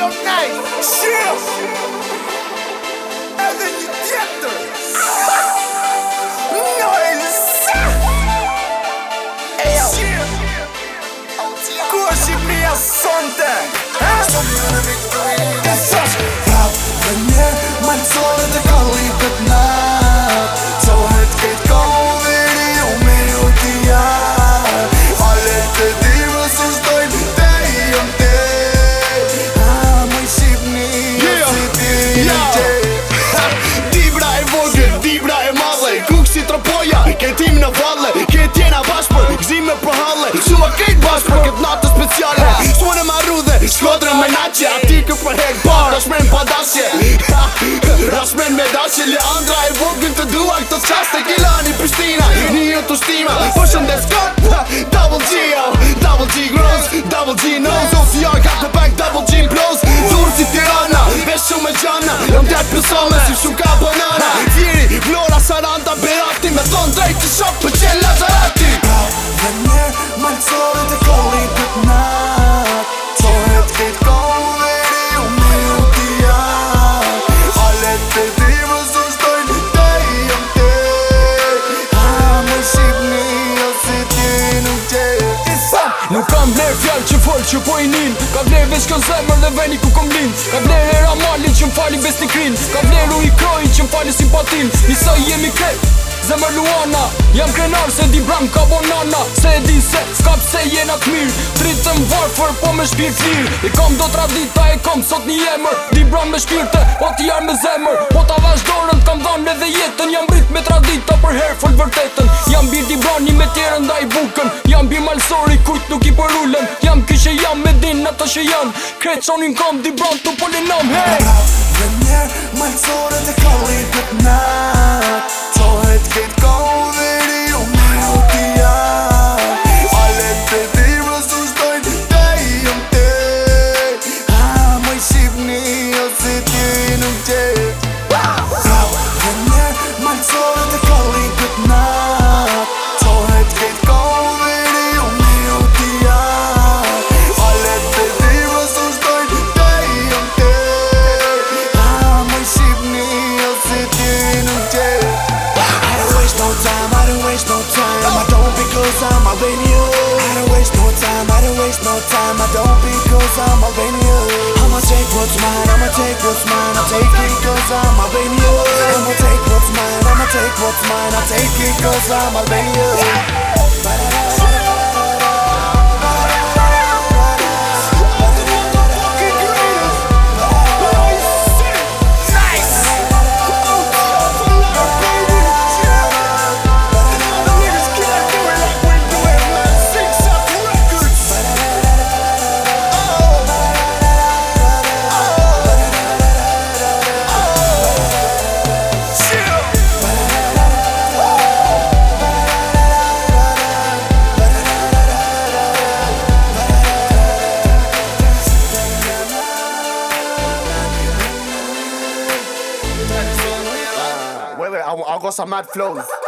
your night. Shift. And then you get there. No, it's Curte minha sonda. Huh? Dibra Dibra e vogë, dibra e madhe Kuk si tropoja, ketim në valle Ketjena bashpër, gzime për halle Su më kejt bashpër, kët natë speciale Su më në marru dhe, shkodrën me nache A ti kë për hek bar, rashmen për dashje Rashmen me dashje, Leandra e vogë në të dua Këtë qaste, qasë kila një pristina Një të shtima, përshën dhe skot Double G, oh. double G grows, double G knows Nuk kam vler fjall që fol që po i nin Ka vler veç kjo zemër dhe veni ku kom blin Ka vler e ramallin që m'fali ves një krin Ka vler u i krojn që m'fali simpatin Nisa i jemi krep, zemër luana Jam krenar se di bram ka bonana Se di se, s'kap se jena t'mir Tritëm varfër po me shpirë firë I kam do t'ra dita, e kam sot një jemër Di bram me shpirëte, o po t'i jarë me zemër Po t'a vazhdojnë t'kam dhanë edhe jetën Jam rrit me t'radita për herë fol vërtetën Jam bir di me tjerën da i bukën ato që jam Kretë që di bram të polinom, hej njerë, malëzore të kallit të nga waste no time, I don't because I'm a venue I'ma take what's mine, I'ma take what's mine, I take it cause I'm a venue I'ma take what's mine, I'ma take what's mine, I take it cause I'm a venue wait, wait. I, I got some mad flows.